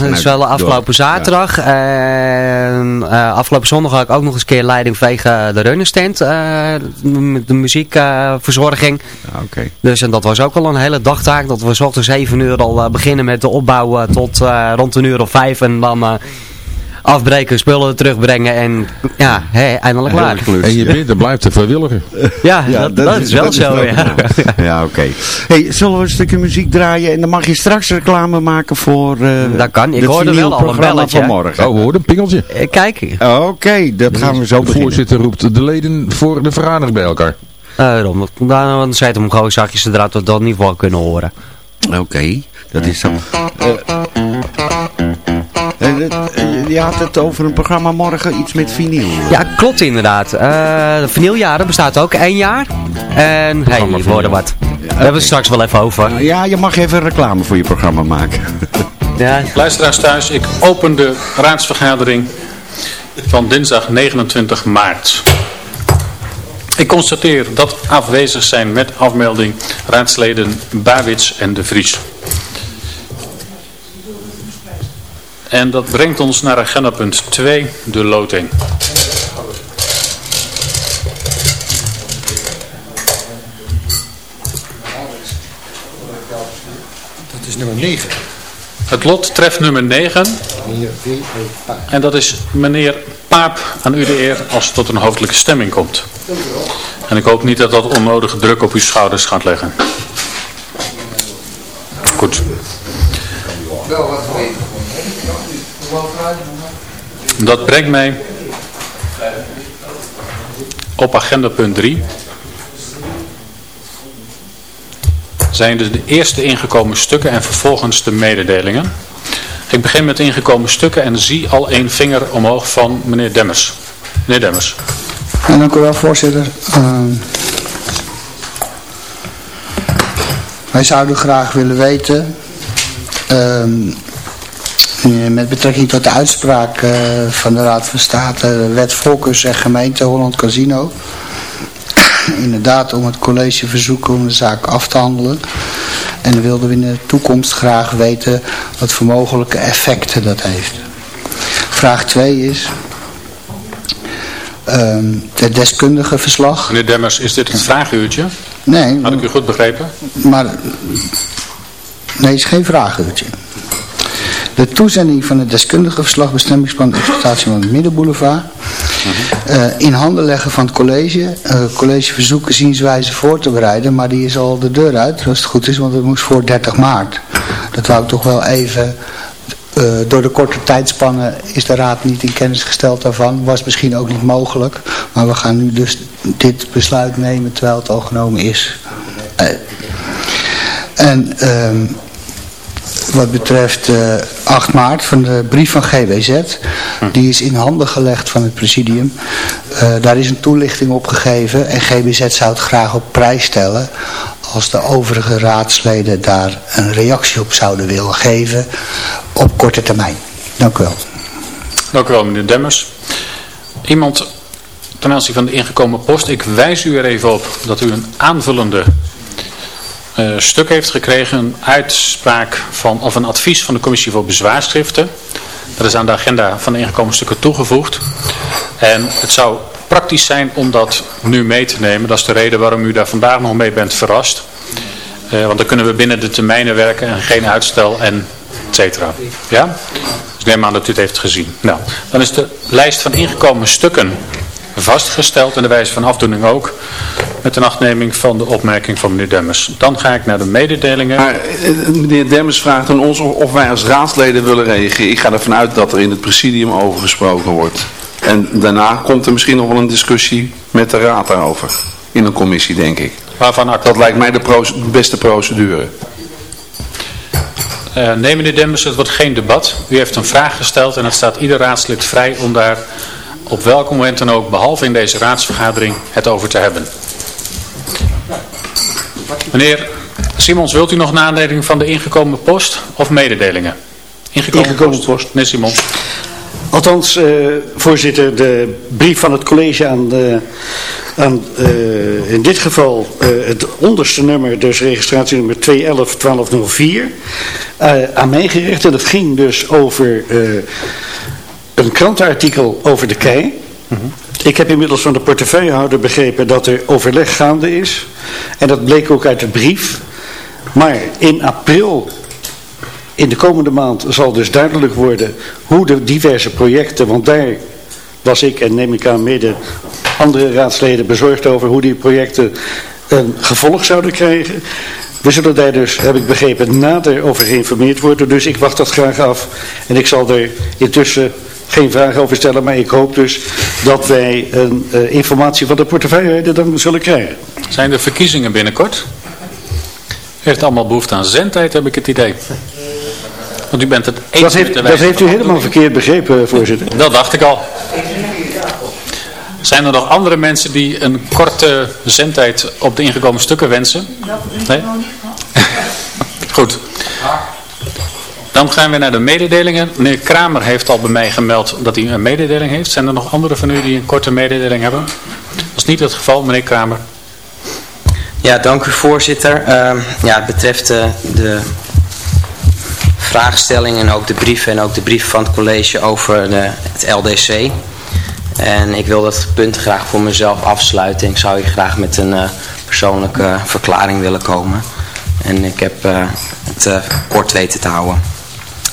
dat is wel afgelopen zaterdag. En uh, afgelopen zondag had ik ook nog eens een keer leiding vegen de runnerstand. Uh, de muziekverzorging. Oké. Dus en dat was ook al een hele dagtaak. Dat we s ochtends 7 uur al beginnen met de opbouw tot rond een uur of vijf. En dan afbreken, spullen terugbrengen en ja, hey, eindelijk klaar. En je bent er blijft te vrijwilliger. Ja, ja dat, dat, is wel dat zo. Is ja, ja oké. Okay. Hey, zullen we een stukje muziek draaien en dan mag je straks reclame maken voor uh, Dat kan, ik hoorde wel al een belletje. Vanmorgen. Oh, hoor, een pingeltje. Uh, kijk. Oké, okay, dat gaan we zo De voorzitter roept de leden voor de vergadering bij elkaar. Uh, dan zei het om gewoon zachtjes dat we dat niet wel kunnen horen. Oké, okay, dat is zo. Je had het over een programma morgen, iets met vinyl. Ja, klopt inderdaad. Uh, vinyljaren bestaat ook één jaar. En hey, die worden wat. Daar hebben we het straks wel even over. Ja, je mag even reclame voor je programma maken. ja. Luisteraars thuis, ik open de raadsvergadering van dinsdag 29 maart. Ik constateer dat afwezig zijn met afmelding raadsleden Bawits en De Vries. En dat brengt ons naar agenda punt 2, de loting. Dat is nummer 9. Het lot treft nummer 9. En dat is meneer Paap aan u de eer als het tot een hoofdelijke stemming komt. En ik hoop niet dat dat onnodige druk op uw schouders gaat leggen. Goed. Wel wat dat brengt mij op agenda punt 3. Zijn dus de eerste ingekomen stukken en vervolgens de mededelingen. Ik begin met ingekomen stukken en zie al één vinger omhoog van meneer Demmers. Meneer Demmers. Dank u wel voorzitter. Uh, wij zouden graag willen weten... Uh, eh, met betrekking tot de uitspraak uh, van de Raad van State, wet Volkers en gemeente Holland Casino. Inderdaad om het college verzoeken om de zaak af te handelen. En dan wilden we in de toekomst graag weten wat voor mogelijke effecten dat heeft. Vraag 2 is... Um, het deskundige verslag. Meneer Demmers, is dit een vraaguurtje? Nee. Had ik u goed begrepen? Maar, nee, het is geen vraaguurtje. De toezending van het deskundige verslag bestemmingsplan exploitatie van de Middenboulevard. Uh, in handen leggen van het college. Uh, college verzoeken zienswijze voor te bereiden. Maar die is al de deur uit, als het goed is. Want het moest voor 30 maart. Dat wou ik toch wel even... Uh, door de korte tijdspannen is de raad niet in kennis gesteld daarvan. Was misschien ook niet mogelijk. Maar we gaan nu dus dit besluit nemen terwijl het al genomen is. en... Ehm, wat betreft uh, eh, 8 maart van de brief van GWZ. Hm. Die is in handen gelegd van het presidium. Uh, daar is een toelichting op gegeven en GWZ zou het graag op prijs stellen als de overige raadsleden daar een reactie op zouden willen geven op korte termijn. Dank u wel. Dank u wel meneer Demmers. Iemand ten aanzien van de ingekomen post. Ik wijs u er even op dat u een aanvullende uh, stuk heeft gekregen. Een uitspraak van, of een advies van de commissie voor bezwaarschriften. Dat is aan de agenda van de ingekomen stukken toegevoegd. En het zou praktisch zijn om dat nu mee te nemen. Dat is de reden waarom u daar vandaag nog mee bent verrast. Uh, want dan kunnen we binnen de termijnen werken en geen uitstel en et cetera. Ja? Dus neem aan dat u het heeft gezien. Nou, dan is de lijst van ingekomen stukken vastgesteld en de wijze van afdoening ook. Met een achtneming van de opmerking van meneer Demmers. Dan ga ik naar de mededelingen. Maar eh, meneer Demmers vraagt aan ons of wij als raadsleden willen reageren. Ik ga ervan uit dat er in het presidium over gesproken wordt. En daarna komt er misschien nog wel een discussie met de raad daarover. In een commissie, denk ik. Waarvan acte? Dat lijkt mij de beste procedure. Uh, nee, meneer Demmers, het wordt geen debat. U heeft een vraag gesteld en het staat ieder raadslid vrij om daar op welk moment dan ook, behalve in deze raadsvergadering, het over te hebben. Meneer Simons, wilt u nog aanleiding van de ingekomen post of mededelingen? Ingekomen, ingekomen post. post. Meneer Simons. Althans, eh, voorzitter, de brief van het college aan, de, aan eh, in dit geval eh, het onderste nummer, dus registratienummer 211-1204, eh, aan mij gericht. En dat ging dus over een krantenartikel over de kei. Ik heb inmiddels van de portefeuillehouder begrepen dat er overleg gaande is. En dat bleek ook uit de brief. Maar in april, in de komende maand, zal dus duidelijk worden hoe de diverse projecten, want daar was ik en neem ik aan mede andere raadsleden bezorgd over hoe die projecten een gevolg zouden krijgen. We zullen daar dus, heb ik begrepen, nader over geïnformeerd worden. Dus ik wacht dat graag af. En ik zal er intussen geen vragen over stellen. Maar ik hoop dus dat wij een eh, informatie van de portefeuillehouder dan zullen krijgen. Zijn er verkiezingen binnenkort? U heeft allemaal behoefte aan zendtijd, heb ik het idee. Want u bent het eens Dat heeft, dat heeft u helemaal verkeerd begrepen, voorzitter. Dat dacht ik al. Zijn er nog andere mensen die een korte zendtijd op de ingekomen stukken wensen? Nee? Goed. Dan gaan we naar de mededelingen. Meneer Kramer heeft al bij mij gemeld dat hij een mededeling heeft. Zijn er nog andere van u die een korte mededeling hebben? Dat is niet het geval, meneer Kramer. Ja, dank u voorzitter. Ehm, ja, het betreft eh, de vraagstelling en ook de brief en ook de brief van het college over het LDC. En ik wil dat punt graag voor mezelf afsluiten. Ik zou hier graag met een eh, persoonlijke verklaring willen komen. En ik heb eh, het kort weten te houden.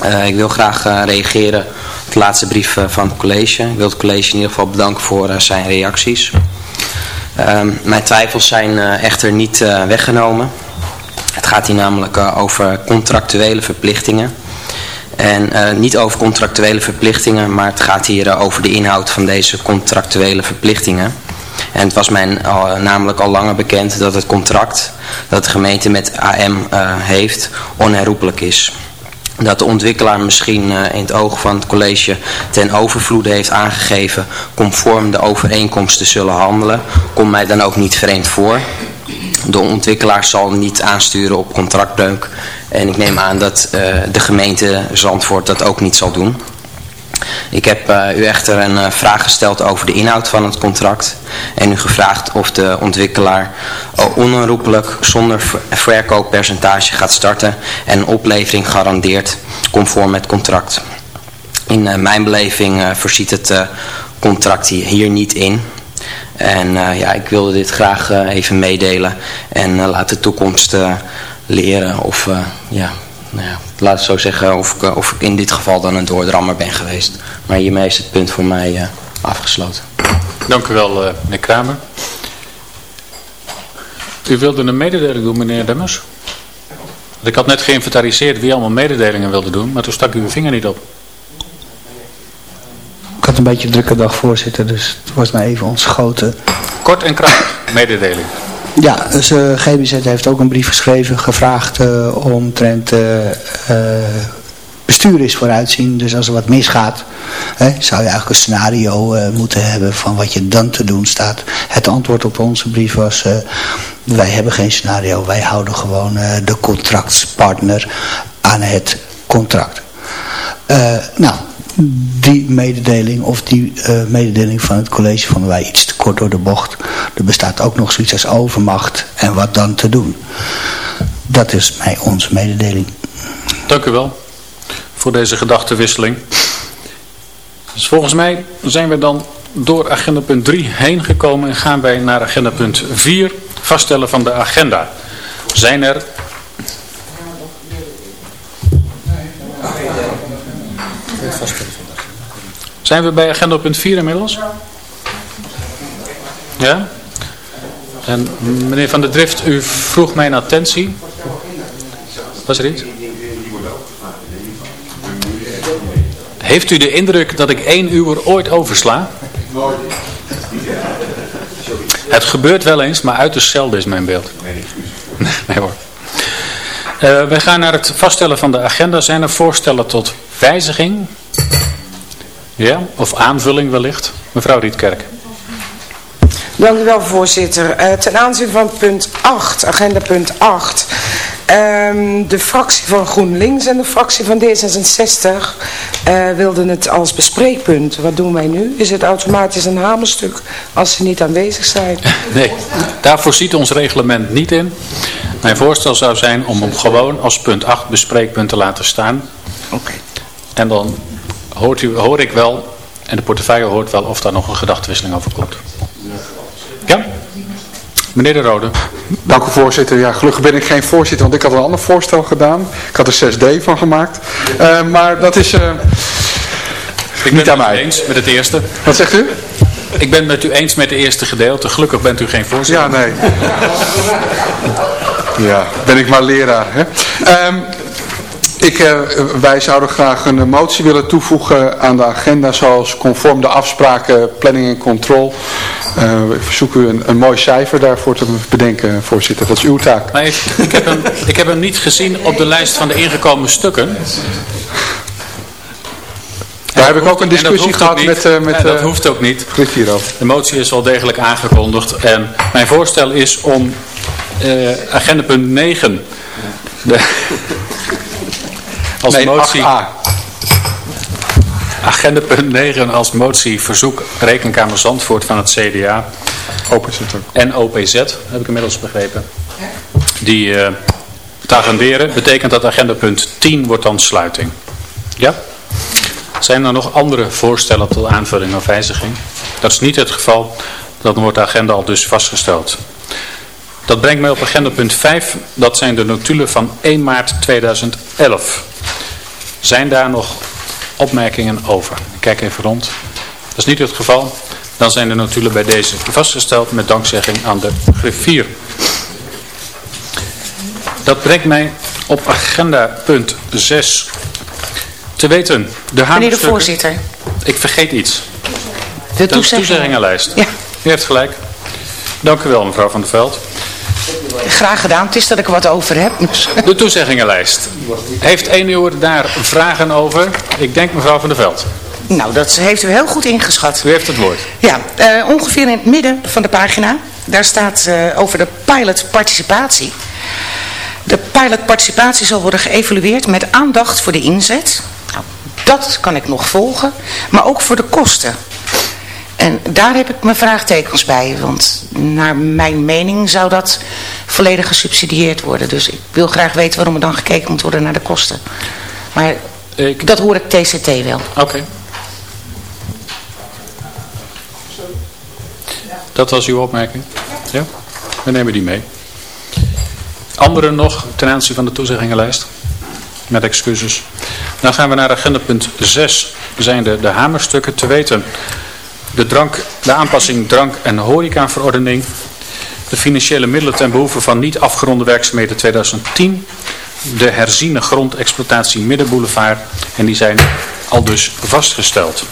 Eh, ik wil graag eh, reageren op de laatste brief eh, van het college. Ik wil het college in ieder geval bedanken voor zijn reacties. Ehm, mijn twijfels zijn echter niet weggenomen. Het gaat hier namelijk over contractuele verplichtingen. En niet over contractuele verplichtingen, maar het gaat hier over de inhoud van deze contractuele verplichtingen. En het was mij namelijk al langer bekend dat het contract dat de gemeente met AM heeft onherroepelijk is. Dat de ontwikkelaar misschien eh, in het oog van het college ten overvloede heeft aangegeven conform de overeenkomst te zullen handelen, komt mij dan ook niet vreemd voor. De ontwikkelaar zal niet aansturen op contractbreuk en ik neem aan dat eh, de gemeente Zandvoort dat ook niet zal doen. Ik heb eh, u echter een eh, vraag gesteld over de inhoud van het contract en u gevraagd of de ontwikkelaar onherroepelijk zonder ver- verkooppercentage gaat starten en een oplevering garandeert conform het contract. In eh, mijn beleving voorziet het contract hier, niet in. En ja, ik wilde dit graag even meedelen en laat de toekomst leren of ja, nou ja, laat het zo zeggen of ik, eh, of ik in dit geval dan een doordrammer ben geweest. Maar hiermee is het punt voor mij eh, afgesloten. Dank u wel, eh, meneer Kramer. U wilde een mededeling doen, meneer Demmers? Ik had net geïnventariseerd wie allemaal mededelingen wilde doen, maar toen stak u uw vinger niet op. Ik had een beetje een drukke dag voorzitter, dus het was mij even ontschoten. Kort en krachtig, mededeling. Ja, dus eh, GBZ heeft ook een brief geschreven, gevraagd uh, omtrent uh, uh, bestuur is vooruitzien. Dus als er wat misgaat, hè, zou je eigenlijk een scenario moeten hebben van wat je dan te doen staat. Het antwoord op onze brief was, wij hebben geen scenario, wij houden gewoon de contractspartner aan het contract. Nou, die mededeling of die uh, mededeling van het college vonden wij iets te kort door de bocht. Er bestaat ook nog zoiets als overmacht en wat dan te doen. Dat is mij onze mededeling. Dank u wel voor deze gedachtenwisseling. Dus volgens mij zijn we dan door agenda punt 3 heen gekomen en gaan wij naar agenda punt 4, vaststellen van de agenda. Zijn er Zijn we bij agenda punt 4 inmiddels? Ja? En meneer Van der Drift, u vroeg mijn attentie. Was er iets? Heeft u de indruk dat ik één uur ooit oversla? Het gebeurt wel eens, maar uiterst zelden is mijn beeld. Nee hoor. Uh, we gaan naar het vaststellen van de agenda. Zijn er voorstellen tot wijziging? Ja, of aanvulling wellicht. Mevrouw Rietkerk. Dank u wel, voorzitter. Uh, ten aanzien van punt 8, agenda punt 8. Um, de fractie van GroenLinks en de fractie van D66 eh, wilden het als bespreekpunt. Wat doen wij nu? Is het automatisch een hamerstuk als ze niet aanwezig zijn? Nee, daarvoor ziet ons reglement niet in. Mijn voorstel zou zijn om hem gewoon als punt 8 bespreekpunt te laten staan. Oké. En dan hoort u, hoor ik wel, en de portefeuille hoort wel of daar nog een gedachtenwisseling over komt. Ja? Meneer De Rode. Dank u voorzitter. Ja, gelukkig ben ik geen voorzitter, want ik had een ander voorstel gedaan. Ik had er 6D van gemaakt. Uh, maar dat is uh, ik niet aan het mij. eens met het eerste. Wat zegt u? Ik ben met u eens met het eerste gedeelte. Gelukkig bent u geen voorzitter. Ja, nee. ja, ben ik maar leraar. Hè? Um, ik, uh, wij zouden graag een motie willen toevoegen aan de agenda zoals conform de afspraken planning en control. Uh, ik verzoek u een, een mooi cijfer daarvoor te bedenken, voorzitter. Dat is uw taak. Maar ik, ik, heb hem, ik heb hem niet gezien op de lijst van de ingekomen stukken. Daar heb ik ook een discussie gehad met... Uh, met ja, dat uh, hoeft ook niet. De motie is wel degelijk aangekondigd. En mijn voorstel is om agenda punt 9... De, als nee, motie... 8a. Agenda punt 9 als motie verzoek Rekenkamer Zandvoort van het CDA. OPZ ook. En OPZ, heb ik inmiddels begrepen. Die uh, te agenderen. Betekent dat agenda punt 10 wordt dan sluiting. Ja? Zijn er nog andere voorstellen tot aanvulling of wijziging? Dat is niet het geval. Dan wordt de agenda al dus vastgesteld. Dat brengt mij op agenda punt 5. Dat zijn de notulen van 1 maart 2011. Zijn daar nog opmerkingen over? Ik kijk even rond. Dat is niet het geval. Dan zijn de notulen bij deze vastgesteld met dankzegging aan de griffier. Dat brengt mij op agenda punt 6. Te weten, de Meneer de voorzitter. Ik vergeet iets. De, toezeggingenlijst. Ja. U heeft gelijk. Dank u wel, mevrouw Van der Veld. Graag gedaan. Het is dat ik er wat over heb. De toezeggingenlijst. Heeft één uur daar vragen over? Ik denk mevrouw Van der Veld. Nou, dat heeft u heel goed ingeschat. U heeft het woord. Ja, uh, ongeveer in het midden van de pagina. Daar staat uh, over de pilot participatie. De pilot participatie zal worden geëvalueerd met aandacht voor de inzet. Nou, dat kan ik nog volgen. Maar ook voor de kosten. En daar heb ik mijn vraagtekens bij, want naar mijn mening zou dat volledig gesubsidieerd worden. Dus ik wil graag weten waarom er dan gekeken moet worden naar de kosten. Maar ik... dat hoor ik TCT wel. Oké. Okay. Dat was uw opmerking? Ja? We nemen die mee. Anderen nog ten aanzien van de toezeggingenlijst? Met excuses. Dan gaan we naar agenda punt 6. Zijn de, de hamerstukken te weten de, drank, de aanpassing drank- en horecaverordening, de financiële middelen ten behoeve van niet afgeronde werkzaamheden 2010, de herziene grondexploitatie Middenboulevard. En die zijn al dus vastgesteld.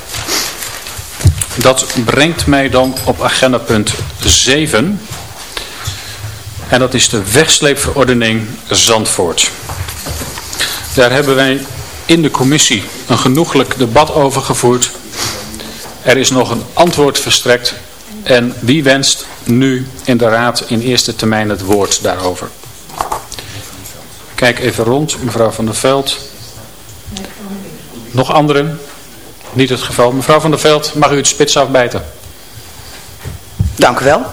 Dat brengt mij dan op agenda punt 7 en dat is de wegsleepverordening Zandvoort. Daar hebben wij in de commissie een genoeglijk debat over gevoerd er is nog een antwoord verstrekt en wie wenst nu in de raad in eerste termijn het woord daarover? Kijk even rond, mevrouw van der Veld. Nog anderen? Niet het geval. Mevrouw van der Veld, mag u het spits afbijten? Dank u wel.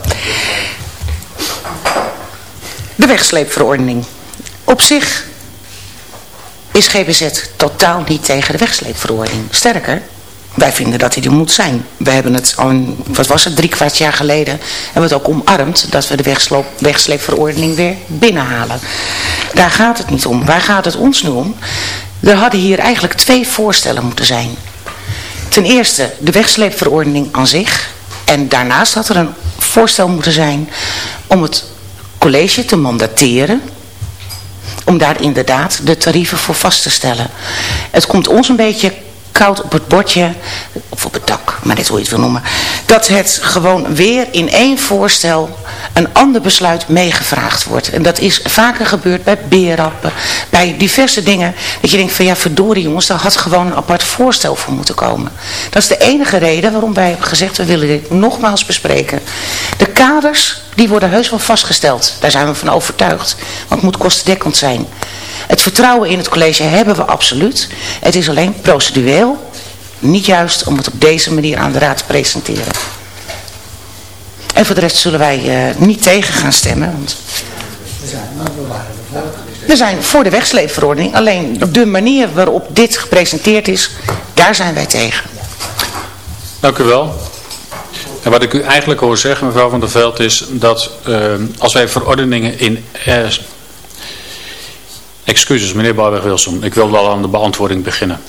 De wegsleepverordening. Op zich is GBZ totaal niet tegen de wegsleepverordening. Sterker, wij vinden dat hij er moet zijn. We hebben het al, wat was het, drie kwart jaar geleden, hebben we het ook omarmd dat we de wegsloop, wegsleepverordening weer binnenhalen. Daar gaat het niet om. Waar gaat het ons nu om? Er hadden hier eigenlijk twee voorstellen moeten zijn. Ten eerste de wegsleepverordening aan zich. En daarnaast had er een voorstel moeten zijn om het college te mandateren om daar inderdaad de tarieven voor vast te stellen. Het komt ons een beetje koud op het bordje, of op het dak, maar dit hoe je het wil noemen, dat het gewoon weer in één voorstel een ander besluit meegevraagd wordt. En dat is vaker gebeurd bij beerrappen, bij diverse dingen, dat je denkt van ja verdorie jongens, daar had gewoon een apart voorstel voor moeten komen. Dat is de enige reden waarom wij hebben gezegd, we willen dit nogmaals bespreken. De kaders, die worden heus wel vastgesteld, daar zijn we van overtuigd, want het moet kostendekkend zijn. Het vertrouwen in het college hebben we absoluut. Het is alleen procedureel niet juist om het op deze manier aan de raad te presenteren. En voor de rest zullen wij uh, niet tegen gaan stemmen. Want we zijn voor de wegsleepverordening. Alleen de manier waarop dit gepresenteerd is, daar zijn wij tegen. Dank u wel. En wat ik u eigenlijk hoor zeggen, mevrouw van der Veld, is dat uh, als wij verordeningen in... Uh, excuses, meneer Bouwweg-Wilson. Ik wil wel aan de beantwoording beginnen.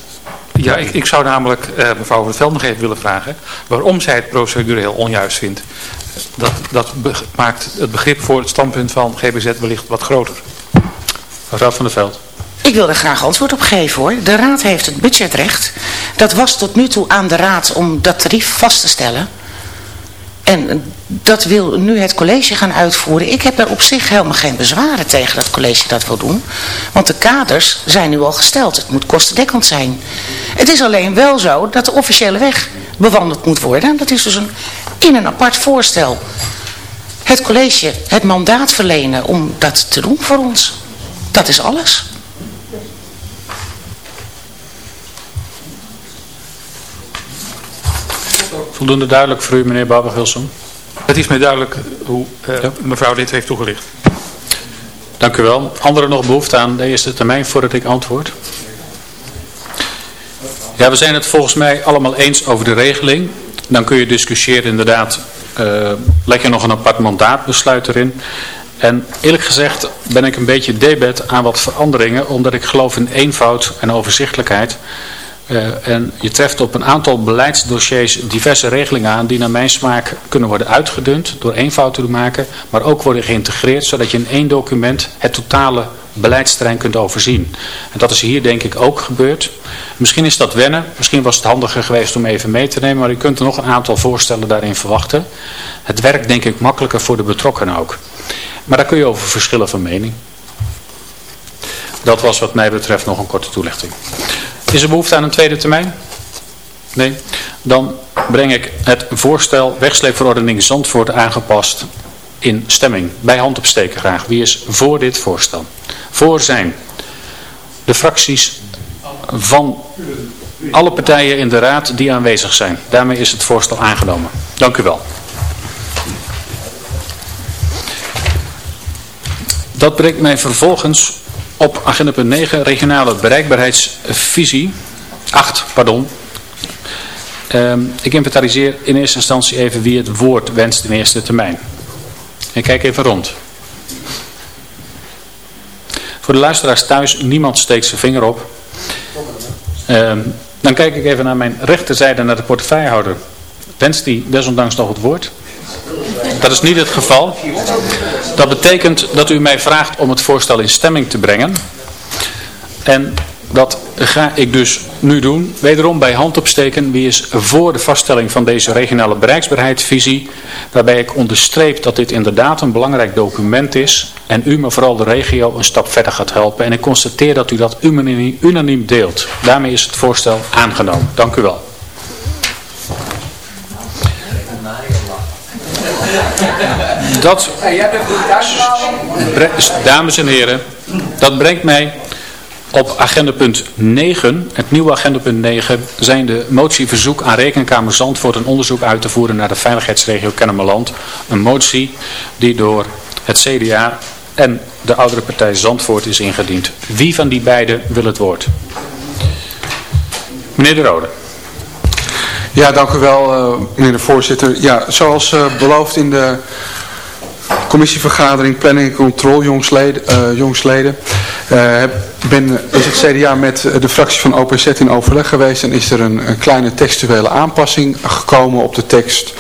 Ja, ik, ik zou namelijk uh, mevrouw van der Veld nog even willen vragen... waarom zij het procedureel onjuist vindt. Dat, dat maakt het begrip voor het standpunt van GBZ wellicht wat groter. Mevrouw van der Veld. Ik wil er graag antwoord op geven hoor. De raad heeft het budgetrecht. Dat was tot nu toe aan de raad om dat tarief vast te stellen. En dat wil nu het college gaan uitvoeren. Ik heb daar op zich helemaal geen bezwaren tegen dat het college dat wil doen. Want de kaders zijn nu al gesteld. Het moet kostendekkend zijn. Het is alleen wel zo dat de officiële weg bewandeld moet worden. Dat is dus een, in een apart voorstel. Het college het mandaat verlenen om dat te doen voor ons. Dat is alles. Voldoende duidelijk voor u, meneer Babber-Wilson? Het is mij duidelijk hoe uh, ja. mevrouw dit heeft toegelicht. Dank u wel. Anderen nog behoefte aan de eerste termijn voordat ik antwoord? Ja, we zijn het volgens mij allemaal eens over de regeling. Dan kun je discussiëren inderdaad, uh, leg je nog een apart mandaatbesluit erin. En eerlijk gezegd ben ik een beetje debet aan wat veranderingen, omdat ik geloof in eenvoud en overzichtelijkheid. Uh, en je treft op een aantal beleidsdossiers diverse regelingen aan die naar mijn smaak kunnen worden uitgedund door eenvoud te maken, maar ook worden geïntegreerd zodat je in één document het totale beleidsterrein kunt overzien. En dat is hier denk ik ook gebeurd. Misschien is dat wennen, misschien was het handiger geweest om even mee te nemen, maar je kunt er nog een aantal voorstellen daarin verwachten. Het werkt denk ik makkelijker voor de betrokkenen ook. Maar daar kun je over verschillen van mening. Dat was wat mij betreft nog een korte toelichting. Is er behoefte aan een tweede termijn? Nee? Dan breng ik het voorstel wegsleepverordening Zandvoort aangepast in stemming. Bij hand opsteken graag. Wie is voor dit voorstel? Voor zijn de fracties van alle partijen in de raad die aanwezig zijn. Daarmee is het voorstel aangenomen. Dank u wel. Dat brengt mij vervolgens op agenda punt 9, regionale bereikbaarheidsvisie. 8, pardon. Um, ik inventariseer in eerste instantie even wie het woord wenst in eerste termijn. Ik kijk even rond. Voor de luisteraars thuis, niemand steekt zijn vinger op. Um, dan kijk ik even naar mijn rechterzijde, naar de portefeuillehouder. Wenst die desondanks nog het woord? Dat is niet het geval. Dat betekent dat u mij vraagt om het voorstel in stemming te brengen. En dat ga ik dus nu doen. Wederom bij hand opsteken. Wie is voor de vaststelling van deze regionale bereiksbaarheidsvisie. Waarbij ik onderstreep dat dit inderdaad een belangrijk document is. En u, maar vooral de regio, een stap verder gaat helpen. En ik constateer dat u dat unaniem deelt. Daarmee is het voorstel aangenomen. Dank u wel. Dat, dames en heren, dat brengt mij op agendapunt 9, het nieuwe agendapunt 9, zijn de motieverzoek aan Rekenkamer Zandvoort een onderzoek uit te voeren naar de veiligheidsregio Kennemerland. Een motie die door het CDA en de oudere partij Zandvoort is ingediend. Wie van die beiden wil het woord? Meneer De Rode. Ja, dank u wel, uh, meneer de voorzitter. Ja, zoals uh, beloofd in de commissievergadering Planning en Control jongsleden, uh, jongsleden ben, is het CDA met de fractie van OPZ in overleg geweest en is er een, een kleine textuele aanpassing gekomen op de tekst.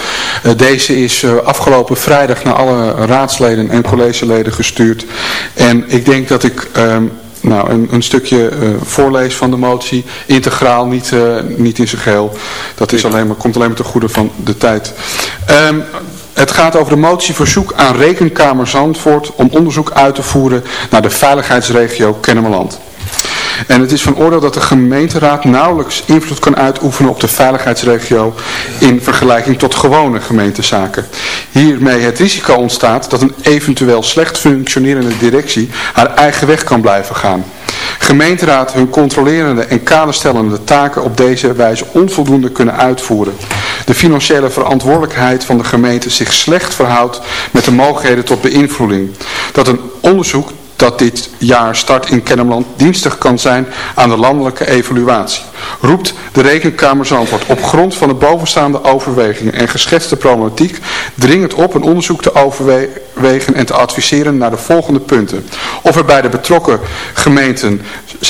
deze is afgelopen vrijdag naar alle raadsleden en collegeleden gestuurd. En ik denk dat ik... Ehm, nou, een, een stukje uh, voorlees van de motie, integraal, niet, uh, niet in zijn geheel. Dat is alleen maar, komt alleen maar ten goede van de tijd. Um, het gaat over de motieverzoek aan Rekenkamer Zandvoort om onderzoek uit te voeren naar de veiligheidsregio Kennemerland. En het is van oordeel dat de gemeenteraad nauwelijks invloed kan uitoefenen op de veiligheidsregio in vergelijking tot gewone gemeentezaken. Hiermee het risico ontstaat dat een eventueel slecht functionerende directie haar eigen weg kan blijven gaan. gemeenteraad hun controlerende en kaderstellende taken op deze wijze onvoldoende kunnen uitvoeren. De financiële verantwoordelijkheid van de gemeente zich slecht verhoudt met de mogelijkheden tot beïnvloeding. Dat een onderzoek dat dit jaar start in Kennemerland dienstig kan zijn aan de landelijke evaluatie. Roept de Rekenkamer Zandvoort op grond van de bovenstaande overwegingen en geschetste problematiek dringend op een onderzoek te overwegen en te adviseren naar de volgende punten. Of er bij de betrokken gemeenten,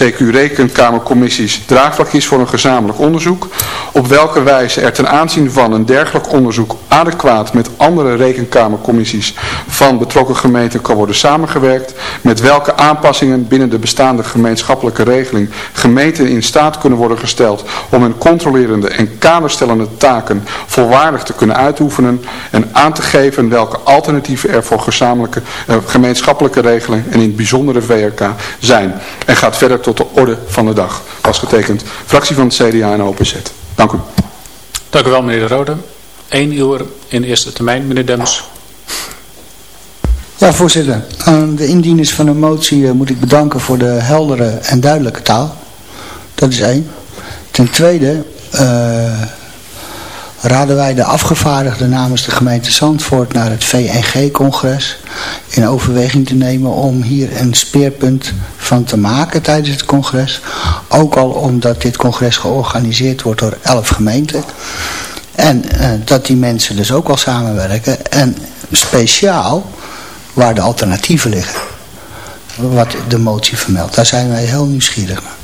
CQ-rekenkamercommissies, draagvlak is voor een gezamenlijk onderzoek. Op welke wijze er ten aanzien van een dergelijk onderzoek adequaat met andere rekenkamercommissies van betrokken gemeenten kan worden samengewerkt. Met welke aanpassingen binnen de bestaande gemeenschappelijke regeling gemeenten in staat kunnen worden gesteld om hun controlerende en kaderstellende taken volwaardig te kunnen uitoefenen en aan te geven welke alternatieven er voor gezamenlijke, eh, gemeenschappelijke regeling en in het bijzondere VRK zijn. En gaat verder tot de orde van de dag. Als getekend fractie van het CDA en OPZ. Dank u. Dank u wel meneer De Rode. Eén uur in eerste termijn, meneer Dems. Ja, voorzitter. Aan de indieners van de motie eh, moet ik bedanken voor de heldere en duidelijke taal. Dat is één. Ten tweede uh, raden wij de afgevaardigden namens de gemeente Zandvoort naar het VNG-congres in overweging te nemen om hier een speerpunt van te maken tijdens het congres. Ook al omdat dit congres georganiseerd wordt door elf gemeenten. En uh, dat die mensen dus ook al samenwerken. En speciaal waar de alternatieven liggen. Wat de motie vermeldt. Daar zijn wij heel nieuwsgierig naar.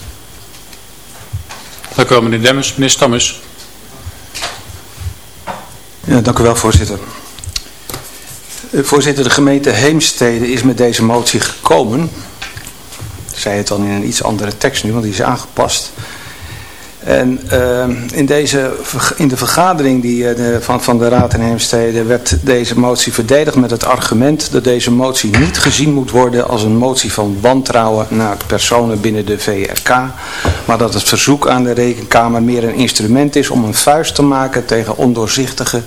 Dank u wel meneer Demmers. Meneer Stammers. Ja, dank u wel voorzitter. Eh, voorzitter, de gemeente Heemstede is met deze motie gekomen. Ik zei het dan in een iets andere tekst nu, want die is aangepast. En uh, in, deze, in de vergadering die, uh, de, van, van de Raad in Heemstede werd deze motie verdedigd met het argument dat deze motie niet gezien moet worden als een motie van wantrouwen naar personen binnen de VRK, maar dat het verzoek aan de Rekenkamer meer een instrument is om een vuist te maken tegen ondoorzichtige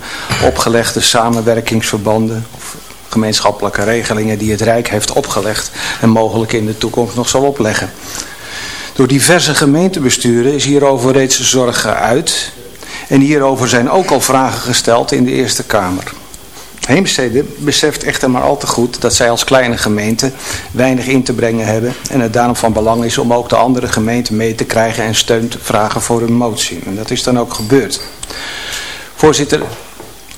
opgelegde samenwerkingsverbanden of gemeenschappelijke regelingen die het Rijk heeft opgelegd en mogelijk in de toekomst nog zal opleggen. Door diverse gemeentebesturen is hierover reeds zorg geuit. En hierover zijn ook al vragen gesteld in de Eerste Kamer. Heemstede beseft echter maar al te goed dat zij als kleine gemeente weinig in te brengen hebben. En het daarom van belang is om ook de andere gemeenten mee te krijgen en steun te vragen voor een motie. En dat is dan ook gebeurd. Voorzitter,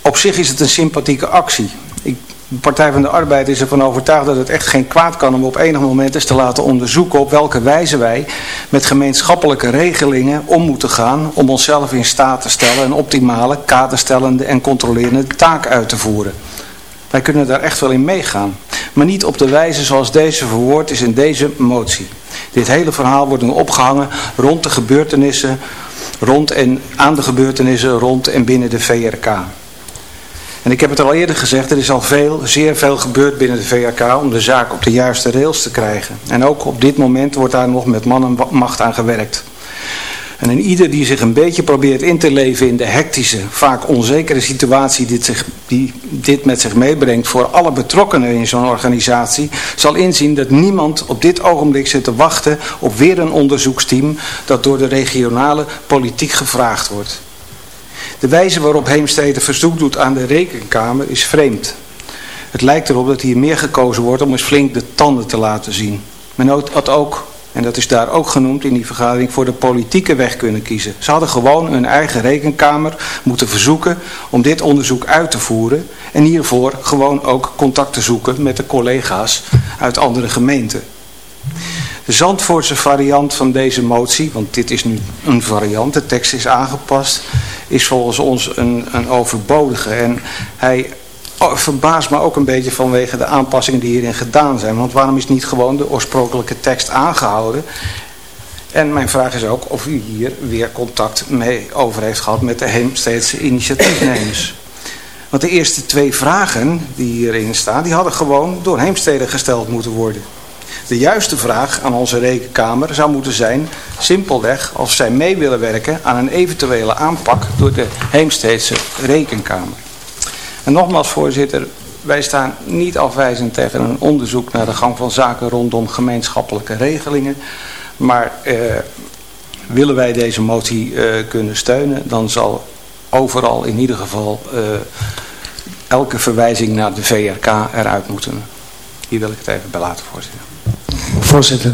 op zich is het een sympathieke actie. Ik de Partij van de Arbeid is ervan overtuigd dat het echt geen kwaad kan om op enig moment eens te laten onderzoeken op welke wijze wij met gemeenschappelijke regelingen om moeten gaan om onszelf in staat te stellen een optimale, kaderstellende en controlerende taak uit te voeren. Wij kunnen daar echt wel in meegaan, maar niet op de wijze zoals deze verwoord is in deze motie. Dit hele verhaal wordt nu opgehangen rond de gebeurtenissen, rond en aan de gebeurtenissen rond en binnen de VRK. En ik heb het al eerder gezegd, er is al veel, zeer veel gebeurd binnen de VRK om de zaak op de juiste rails te krijgen. En ook op dit moment wordt daar nog met man en macht aan gewerkt. En ieder die zich een beetje probeert in te leven in de hectische, vaak onzekere situatie zich, die dit met zich meebrengt voor alle betrokkenen in zo'n organisatie, zal inzien dat niemand op dit ogenblik zit te wachten op weer een onderzoeksteam dat door de regionale politiek gevraagd wordt. De wijze waarop Heemstede verzoek doet aan de rekenkamer is vreemd. Het lijkt erop dat hier meer gekozen wordt om eens flink de tanden te laten zien. Men had ook, en dat is daar ook genoemd in die vergadering, voor de politieke weg kunnen kiezen. Ze hadden gewoon hun eigen rekenkamer moeten verzoeken om dit onderzoek uit te voeren. En hiervoor gewoon ook contact te zoeken met de collega's uit andere gemeenten. De Zandvoortse variant van deze motie, want dit is nu een variant, de tekst is aangepast, is volgens ons een, een overbodige. En hij verbaast me ook een beetje vanwege de aanpassingen die hierin gedaan zijn. Want waarom is niet gewoon de oorspronkelijke tekst aangehouden? En mijn vraag is ook of u hier weer contact mee over heeft gehad met de Heemsteedse initiatiefnemers. Want de eerste twee vragen die hierin staan, die hadden gewoon door Heemstede gesteld moeten worden. De juiste vraag aan onze rekenkamer zou moeten zijn, simpelweg, of zij mee willen werken aan een eventuele aanpak door de Heemsteedse rekenkamer. En nogmaals voorzitter, wij staan niet afwijzend tegen een onderzoek naar de gang van zaken rondom gemeenschappelijke regelingen. Maar eh, willen wij deze motie eh, kunnen steunen, dan zal overal in ieder geval eh, elke verwijzing naar de VRK eruit moeten. Hier wil ik het even bij laten, voorzitter. Voorzitter.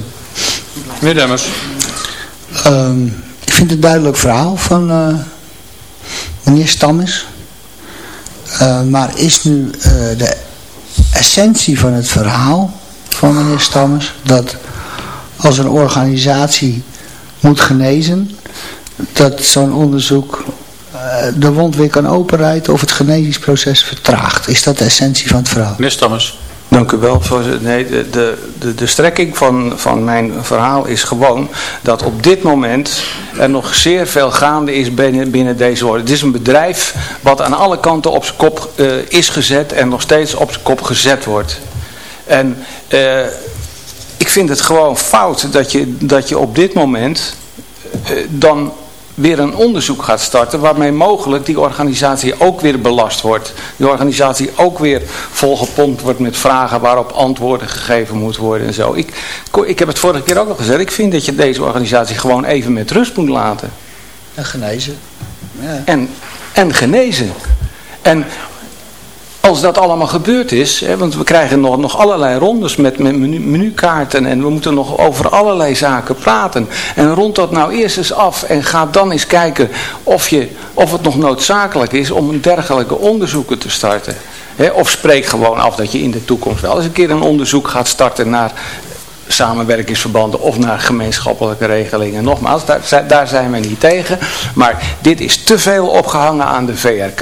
Meneer Demmers. Ehm, ik vind het een duidelijk verhaal van eh, meneer Stammes. Uh, maar is nu uh, de essentie van het verhaal van meneer Stammes dat als een organisatie moet genezen, dat zo'n onderzoek de wond weer kan openrijden of het genezingsproces vertraagt? Is dat de essentie van het verhaal? Meneer Stammes. Dank u wel. Nee, de, de, de, strekking van, van mijn verhaal is gewoon dat op dit moment er nog zeer veel gaande is binnen, binnen deze orde. Het is een bedrijf wat aan alle kanten op zijn kop uh, is gezet en nog steeds op zijn kop gezet wordt. En uh, ik vind het gewoon fout dat je, dat je op dit moment uh, dan weer een onderzoek gaat starten waarmee mogelijk die organisatie ook weer belast wordt. Die organisatie ook weer volgepompt wordt met vragen waarop antwoorden gegeven moeten worden en zo. Ik, ik heb het vorige keer ook al gezegd, ik vind dat je deze organisatie gewoon even met rust moet laten. En genezen. Ja. En, en genezen. En als dat allemaal gebeurd is, hè, want we krijgen nog, nog allerlei rondes met, menu, menukaarten en we moeten nog over allerlei zaken praten. En rond dat nou eerst eens af en ga dan eens kijken of, je, of het nog noodzakelijk is om een dergelijke onderzoeken te starten. Hè, of spreek gewoon af dat je in de toekomst wel eens een keer een onderzoek gaat starten naar samenwerkingsverbanden of naar gemeenschappelijke regelingen. Nogmaals, daar, zijn we niet tegen. Maar dit is te veel opgehangen aan de VRK.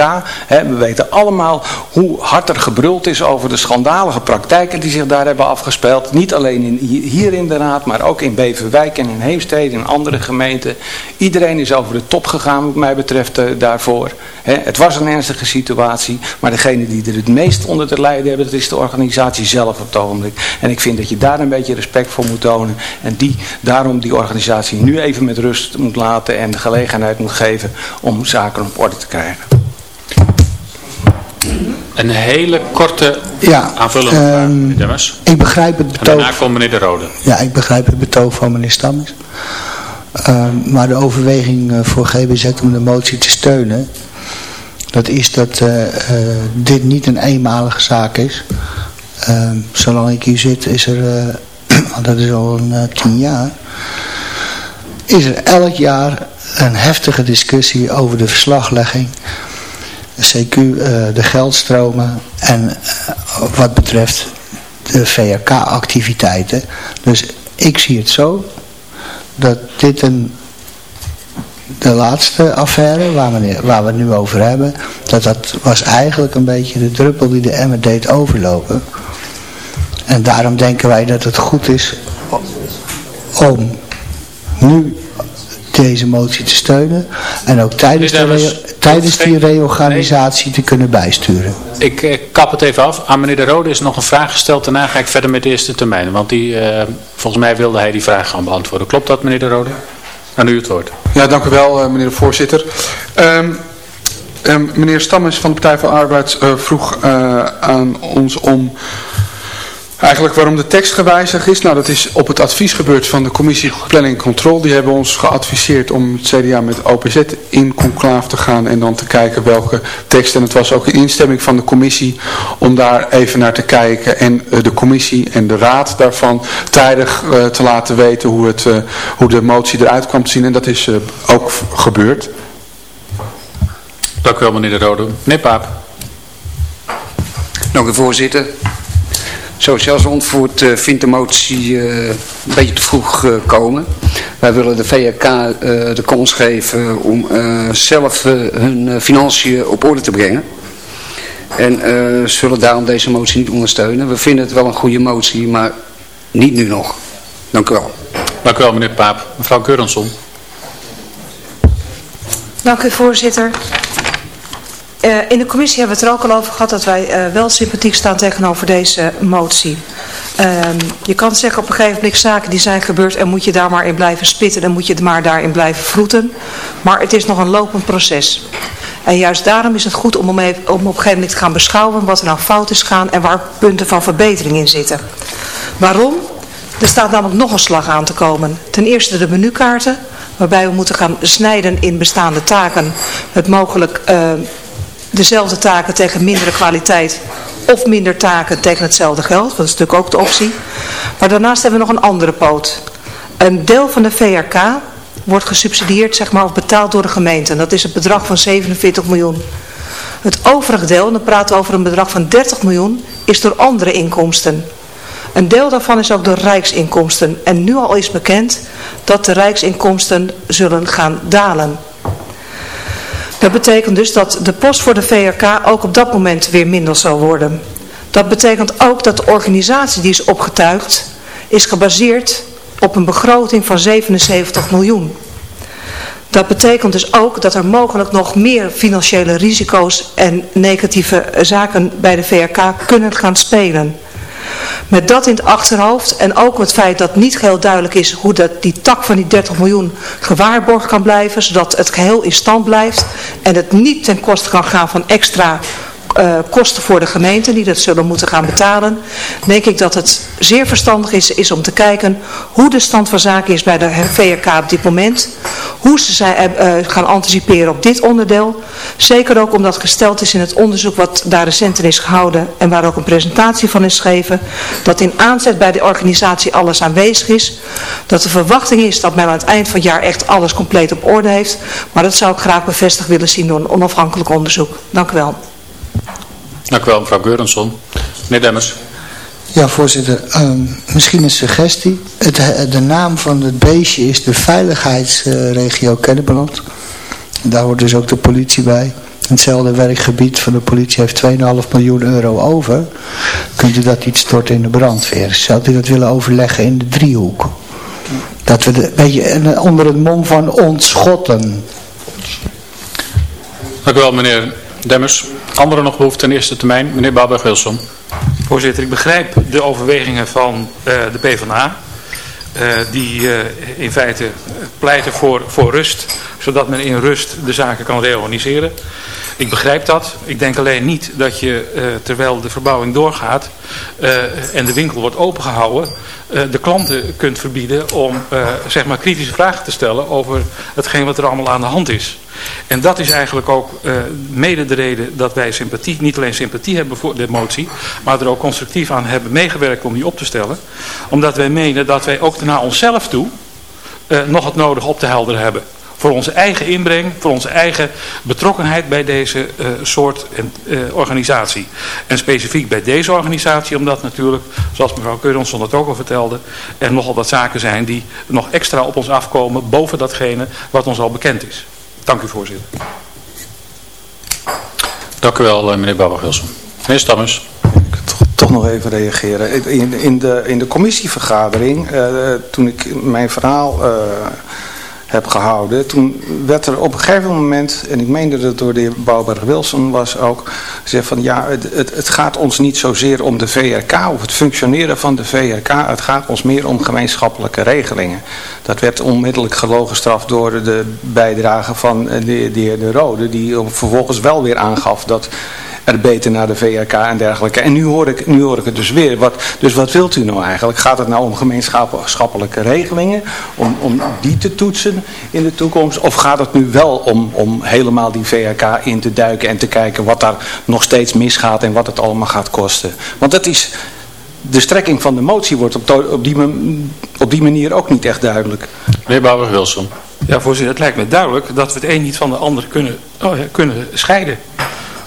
we weten allemaal hoe hard er gebruld is over de schandalige praktijken die zich daar hebben afgespeeld. Niet alleen in, hier in de raad, maar ook in Beverwijk en in Heemstede en andere gemeenten. Iedereen is over de top gegaan wat mij betreft uh, daarvoor. het was een ernstige situatie, maar degene die er het meest onder te lijden hebben, dat is de organisatie zelf op het ogenblik. En ik vind dat je daar een beetje respect voor moet tonen. En die daarom die organisatie nu even met rust moet laten en de gelegenheid moet geven om zaken op orde te krijgen. Een hele korte ja, aanvullende um, vraag, meneer Demmers. Ik begrijp het betoog. En daarna komt meneer De Rode. Ja, ik begrijp het betoog van meneer Stammers. Um, maar de overweging uh, voor GBZ om de motie te steunen, dat is dat uh, uh, dit niet een eenmalige zaak is. Um, zolang ik hier zit is er dat is al een uh, tien jaar, is er elk jaar een heftige discussie over de verslaglegging, CQ, uh, de geldstromen en uh, wat betreft de VRK-activiteiten. Dus ik zie het zo dat dit een de laatste affaire waar we, waar we het nu over hebben, dat dat was eigenlijk een beetje de druppel die de emmer deed overlopen. En daarom denken wij dat het goed is om nu deze motie te steunen en ook tijdens, de tijdens die reorganisatie te kunnen bijsturen. Ik eh, kap het even af. Aan meneer De Rode is nog een vraag gesteld. Daarna ga ik verder met de eerste termijn. Want die, uh, volgens mij wilde hij die vraag gaan beantwoorden. Klopt dat meneer De Rode? Aan u het woord. Ja, dank u wel uh, meneer de voorzitter. Um, um, meneer Stammes van de Partij van Arbeid vroeg aan ons om Eigenlijk waarom de tekst gewijzigd is, nou dat is op het advies gebeurd van de commissie Planning Control. Die hebben ons geadviseerd om het CDA met OPZ in conclaaf te gaan en dan te kijken welke tekst. En het was ook een instemming van de commissie om daar even naar te kijken en uh, de commissie en de raad daarvan tijdig uh, te laten weten hoe, het, uh, hoe de motie eruit kwam te zien. En dat is ook gebeurd. Dank u wel meneer De Rode. Meneer Paap. Dank u voorzitter. Zoals ontvoerd uh, vindt de motie uh, een beetje te vroeg uh, komen. Wij willen de VRK de kans geven om zelf hun financiën op orde te brengen. En zullen daarom deze motie niet ondersteunen. We vinden het wel een goede motie, maar niet nu nog. Dank u wel. Dank u wel meneer Paap. Mevrouw Keurensson. Dank u voorzitter. Uh, in de commissie hebben we het er ook al over gehad dat wij uh, wel sympathiek staan tegenover deze motie. Uh, je kan zeggen op een gegeven moment zaken die zijn gebeurd en moet je daar maar in blijven spitten en moet je het maar daarin blijven vroeten. Maar het is nog een lopend proces. En juist daarom is het goed om, om, op een gegeven moment te gaan beschouwen wat er nou fout is gaan en waar punten van verbetering in zitten. Waarom? Er staat namelijk nog een slag aan te komen. Ten eerste de menukaarten, waarbij we moeten gaan snijden in bestaande taken. Met mogelijk dezelfde taken tegen mindere kwaliteit of minder taken tegen hetzelfde geld. Dat is natuurlijk ook de optie. Maar daarnaast hebben we nog een andere poot. Een deel van de VRK wordt gesubsidieerd zeg maar, of betaald door de gemeente. En dat is het bedrag van 47 miljoen. Het overige deel, en dan praten we over een bedrag van 30 miljoen, is door andere inkomsten. Een deel daarvan is ook door rijksinkomsten. En nu al is bekend dat de rijksinkomsten zullen gaan dalen. Dat betekent dus dat de post voor de VRK ook op dat moment weer minder zal worden. Dat betekent ook dat de organisatie die is opgetuigd is gebaseerd op een begroting van 77 miljoen. Dat betekent dus ook dat er mogelijk nog meer financiële risico's en negatieve zaken bij de VRK kunnen gaan spelen. Met dat in het achterhoofd en ook het feit dat niet heel duidelijk is hoe dat, die tak van die 30 miljoen gewaarborgd kan blijven, zodat het geheel in stand blijft en het niet ten koste kan gaan van extra uh, kosten voor de gemeente die dat zullen moeten gaan betalen, denk ik dat het zeer verstandig is, is om te kijken hoe de stand van zaken is bij de VRK op dit moment. Hoe ze zijn, uh, gaan anticiperen op dit onderdeel. Zeker ook omdat gesteld is in het onderzoek wat daar recent is gehouden en waar ook een presentatie van is gegeven. Dat in aanzet bij de organisatie alles aanwezig is. Dat de verwachting is dat men aan het eind van het jaar echt alles compleet op orde heeft. Maar dat zou ik graag bevestigd willen zien door een onafhankelijk onderzoek. Dank u wel. Dank u wel, mevrouw Geurenson. Meneer Demmers. Ja, voorzitter. Um, misschien een suggestie. Het, de naam van het beestje is de veiligheidsregio Kennemerland. Daar hoort dus ook de politie bij. Hetzelfde werkgebied van de politie heeft 2,5 miljoen euro over. Kunt u dat niet storten in de brandweer? Zou u dat willen overleggen in de driehoek? Dat we de, weet je, onder het mom van ontschotten. Dank u wel, meneer Demmers. Anderen nog behoefte in eerste termijn? Meneer Babberg-Wilson. Voorzitter, ik begrijp de overwegingen van uh, de PvdA. Uh, die uh, in feite pleiten voor, voor rust, zodat men in rust de zaken kan reorganiseren. Ik begrijp dat. Ik denk alleen niet dat je, terwijl de verbouwing doorgaat en de winkel wordt opengehouden, de klanten kunt verbieden om zeg maar kritische vragen te stellen over hetgeen wat er allemaal aan de hand is. En dat is eigenlijk ook uh, mede de reden dat wij sympathie, niet alleen sympathie hebben voor de motie, maar er ook constructief aan hebben meegewerkt om die op te stellen. Omdat wij menen dat wij ook naar onszelf toe nog het nodig op te helderen hebben. Voor onze eigen inbreng, voor onze eigen betrokkenheid bij deze uh, soort organisatie. En specifiek bij deze organisatie, omdat natuurlijk, zoals mevrouw Keuronsson dat ook al vertelde, er nogal wat zaken zijn die nog extra op ons afkomen boven datgene wat ons al bekend is. Dank u voorzitter. Dank u wel eh, meneer Babber-Wilson. Meneer Stammers. Toch, toch nog even reageren. In, in, de, in de commissievergadering, uh, toen ik mijn verhaal uh, heb gehouden. Toen werd er op een gegeven moment, en ik meende dat door de heer Bouwberg-Wilson was ook, gezegd van ja, het, het, gaat ons niet zozeer om de VRK of het functioneren van de VRK. Het gaat ons meer om gemeenschappelijke regelingen. Dat werd onmiddellijk gelogenstraft door de bijdrage van de, de, de Rode, die vervolgens wel weer aangaf dat er beter naar de VRK en dergelijke. En nu hoor ik, nu hoor ik het dus weer. Wat, dus wat wilt u nou eigenlijk? Gaat het nou om gemeenschappelijke regelingen? Om, om die te toetsen in de toekomst? Of gaat het nu wel om, om helemaal die VRK in te duiken en te kijken wat daar nog steeds misgaat en wat het allemaal gaat kosten? Want dat is... De strekking van de motie wordt op, op, die, op die manier ook niet echt duidelijk. Meneer Bouwer-Wilson. Ja, voorzitter, het lijkt me duidelijk dat we het een niet van de ander kunnen, oh ja, kunnen scheiden.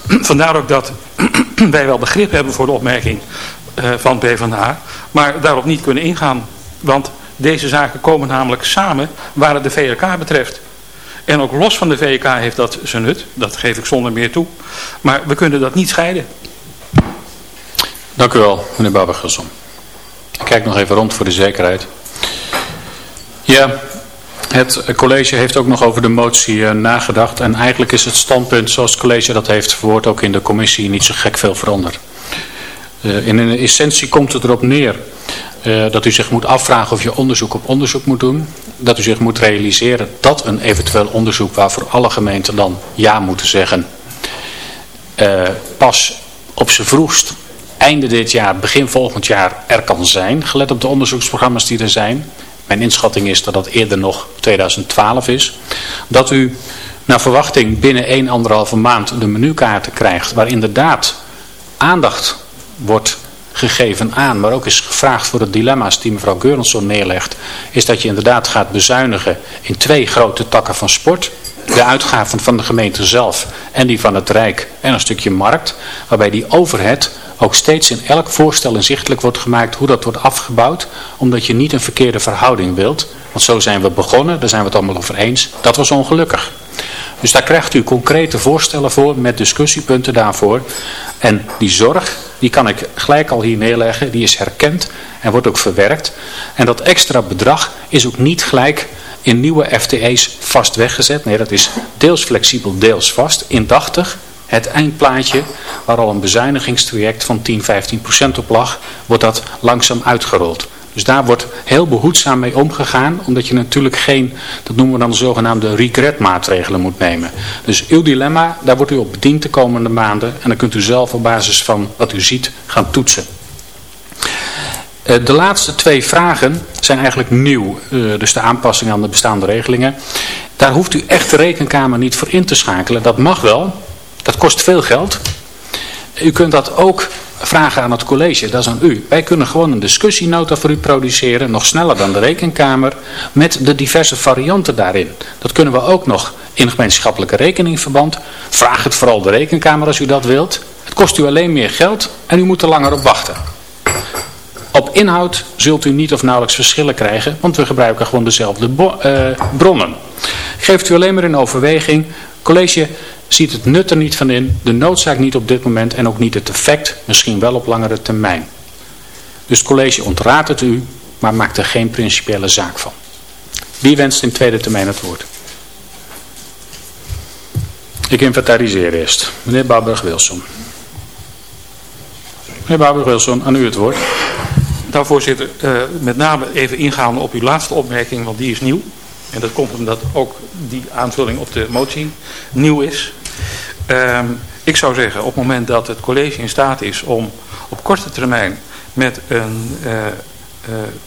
Vandaar ook dat wij wel begrip hebben voor de opmerking uh, van PvdA, maar daarop niet kunnen ingaan. Want deze zaken komen namelijk samen waar het de VRK betreft. En ook los van de VRK heeft dat zijn nut, dat geef ik zonder meer toe. Maar we kunnen dat niet scheiden. Dank u wel, meneer Babagesson. Ik kijk nog even rond voor de zekerheid. Ja, het college heeft ook nog over de motie uh, nagedacht. En eigenlijk is het standpunt zoals het college dat heeft verwoord ook in de commissie niet zo gek veel veranderd. Uh, in een essentie komt het erop neer uh, dat u zich moet afvragen of je onderzoek op onderzoek moet doen. Dat u zich moet realiseren dat een eventueel onderzoek waarvoor alle gemeenten dan ja moeten zeggen. pas op z'n vroegst einde dit jaar, begin volgend jaar er kan zijn, gelet op de onderzoeksprogramma's die er zijn. Mijn inschatting is dat dat eerder nog 2012 is. Dat u naar verwachting binnen 1,5 maand de menukaarten krijgt waar inderdaad aandacht wordt gegeven aan, maar ook is gevraagd voor de dilemma's die mevrouw Geurensson neerlegt, is dat je inderdaad gaat bezuinigen in twee grote takken van sport. De uitgaven van de gemeente zelf en die van het Rijk en een stukje markt, waarbij die overhead ook steeds in elk voorstel inzichtelijk wordt gemaakt hoe dat wordt afgebouwd, omdat je niet een verkeerde verhouding wilt. Want zo zijn we begonnen, daar zijn we het allemaal over eens. Dat was ongelukkig. Dus daar krijgt u concrete voorstellen voor met discussiepunten daarvoor. En die zorg, die kan ik gelijk al hier neerleggen, die is herkend en wordt ook verwerkt. En dat extra bedrag is ook niet gelijk in nieuwe FTE's vast weggezet. Nee, dat is deels flexibel, deels vast, indachtig. Het eindplaatje, waar al een bezuinigingstraject van 10-15% op lag, wordt dat langzaam uitgerold. Dus daar wordt heel behoedzaam mee omgegaan, omdat je natuurlijk geen, dat noemen we dan de zogenaamde regret-maatregelen moet nemen. Dus uw dilemma, daar wordt u op bediend de komende maanden en dan kunt u zelf op basis van wat u ziet gaan toetsen. Eh, de laatste twee vragen zijn eigenlijk nieuw, eh, dus de aanpassing aan de bestaande regelingen. Daar hoeft u echt de rekenkamer niet voor in te schakelen. Dat mag wel, dat kost veel geld. U kunt dat ook vragen aan het college, dat is aan u. Wij kunnen gewoon een discussienota voor u produceren, nog sneller dan de rekenkamer, met de diverse varianten daarin. Dat kunnen we ook nog in gemeenschappelijke rekeningverband. Vraag het vooral de rekenkamer als u dat wilt. Het kost u alleen meer geld en u moet er langer op wachten. Op inhoud zult u niet of nauwelijks verschillen krijgen, want we gebruiken gewoon dezelfde uh, bronnen. Geeft u alleen maar in overweging, college ziet het nut er niet van in, de noodzaak niet op dit moment en ook niet het effect, misschien wel op langere termijn. Dus college ontraadt het u, maar maakt er geen principiële zaak van. Wie wenst in tweede termijn het woord? Ik inventariseer eerst. Meneer Bouwburg-Wilson. Meneer Bouwburg-Wilson, aan u het woord. Nou voorzitter, uh, met name even ingaan op uw laatste opmerking, want die is nieuw. En dat komt omdat ook die aanvulling op de motie nieuw is. Um, ik zou zeggen, op het moment dat het college in staat is om op korte termijn met een, uh, uh,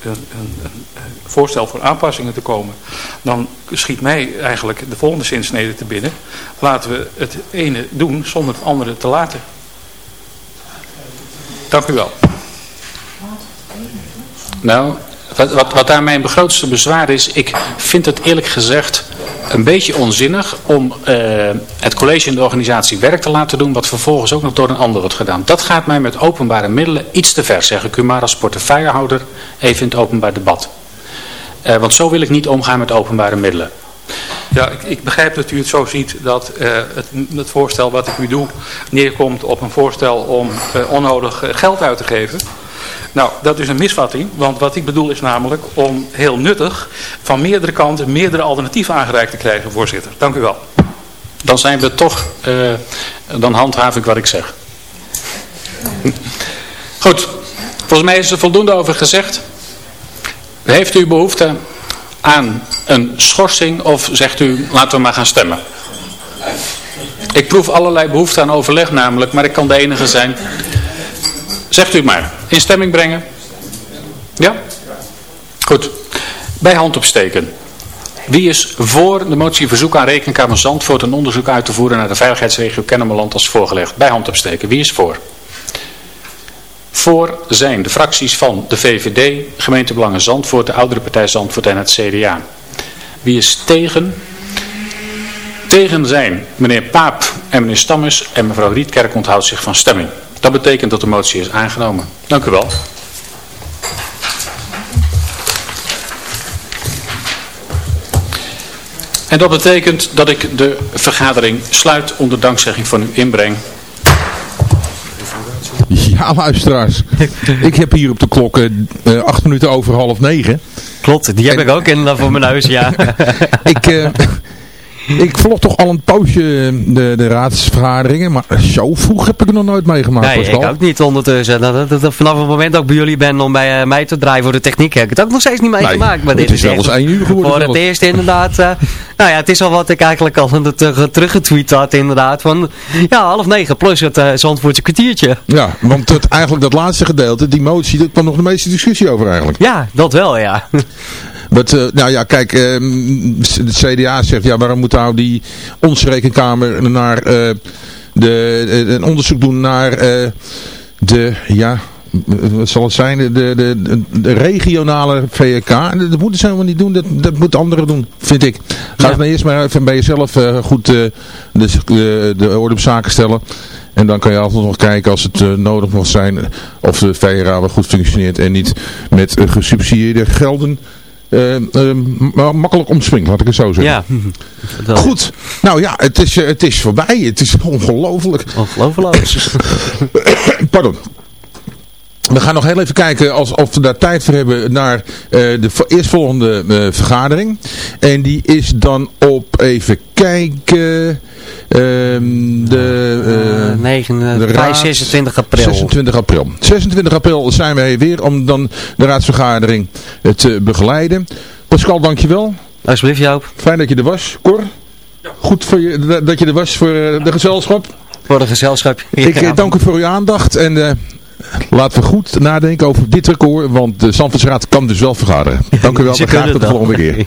een, een, een, voorstel voor aanpassingen te komen, dan schiet mij eigenlijk de volgende zinsnede te binnen. Laten we het ene doen zonder het andere te laten. Dank u wel. Nou, wat, wat, wat daar mijn grootste bezwaar is, ik vind het eerlijk gezegd een beetje onzinnig om uh, het college en de organisatie werk te laten doen wat vervolgens ook nog door een ander wordt gedaan. Dat gaat mij met openbare middelen iets te ver, zeg ik u maar als portefeuillehouder even in het openbaar debat. Uh, want zo wil ik niet omgaan met openbare middelen. Ja, ik, ik, begrijp dat u het zo ziet dat uh, het, het, voorstel wat ik u doe neerkomt op een voorstel om uh, onnodig geld uit te geven. Nou, dat is een misvatting, want wat ik bedoel is namelijk om heel nuttig van meerdere kanten meerdere alternatieven aangereikt te krijgen, voorzitter. Dank u wel. Dan zijn we toch, dan handhaaf ik wat ik zeg. Goed, volgens mij is er voldoende over gezegd. Heeft u behoefte aan een schorsing of zegt u laten we maar gaan stemmen? Ik proef allerlei behoefte aan overleg namelijk, maar ik kan de enige zijn. Zegt u maar. In stemming brengen? Ja? Goed. Bij hand opsteken. Wie is voor de motie verzoek aan Rekenkamer Zandvoort een onderzoek uit te voeren naar de veiligheidsregio Kennemerland als voorgelegd? Bij hand opsteken. Wie is voor? Voor zijn de fracties van de VVD, Gemeentebelangen Zandvoort, de Oudere Partij Zandvoort en het CDA. Wie is tegen? Tegen zijn meneer Paap en meneer Stammes en mevrouw Rietkerk onthoudt zich van stemming. Dat betekent dat de motie is aangenomen. Dank u wel. En dat betekent dat ik de vergadering sluit onder dankzegging van uw inbreng. Ja, luisteraars. ik heb hier op de klok uh, acht minuten over half negen. Klopt, die heb en... ik ook in voor mijn huis, ja. ik, uh, Ik volg toch al een poosje de, de raadsvergaderingen, maar zo vroeg heb ik het nog nooit meegemaakt. Nee, Pascal. ik ook niet ondertussen. Dat, dat, dat- vanaf het moment dat ik bij jullie ben om bij eh, mij te draaien voor de techniek, heb ik het ook nog steeds niet meegemaakt. maar het is wel eens één uur geworden Voor het eerst inderdaad. eh, nou ja, het is al wat ik eigenlijk al in de terug, teruggetweet had inderdaad. Van ja, half negen plus het uh, Zandvoortse kwartiertje. Ja, want het, eigenlijk dat laatste gedeelte, die motie, daar kwam nog de meeste discussie over eigenlijk. Ja, dat wel ja. Wat, eh, nou ja, kijk, ehm, het CDA zegt, ja, waarom moet nou die onze rekenkamer naar eh, de, een onderzoek doen naar eh, de, ja, wat zal het zijn, de, de, de, de regionale VK. Dat moeten ze helemaal niet doen, dat, dat moeten anderen doen, vind ik. Ga nou eerst maar even bij jezelf goed de, de, de orde op zaken stellen. En dan kan je altijd nog kijken als het nodig mocht zijn of de VRA wel goed functioneert en niet met gesubsidieerde gelden ma- makkelijk omspringt, laat ik het zo zeggen. Ja. Goed, nou ja, het is, eh, het is voorbij. Het is ongelooflijk. Ongelooflijk. Pardon. We gaan nog heel even kijken als, of we daar tijd voor hebben naar eh, de vo- eerstvolgende vergadering. En die is dan op, even kijken, de, eh, 9, de 5, raad- 26 april. 26 april. 26 april zijn wij weer om dan de raadsvergadering eh, te begeleiden. Pascal, dankjewel. Alsjeblieft Joop. Fijn dat je er was. Cor? Goed voor je, dat- je er was voor eh, de gezelschap. Voor de gezelschap. Ik eh, dank u voor uw aandacht en eh, laten we goed nadenken over dit record, want de Zandvoortsraad kan dus wel vergaderen. Dank u wel en graag tot de volgende keer.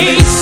nature.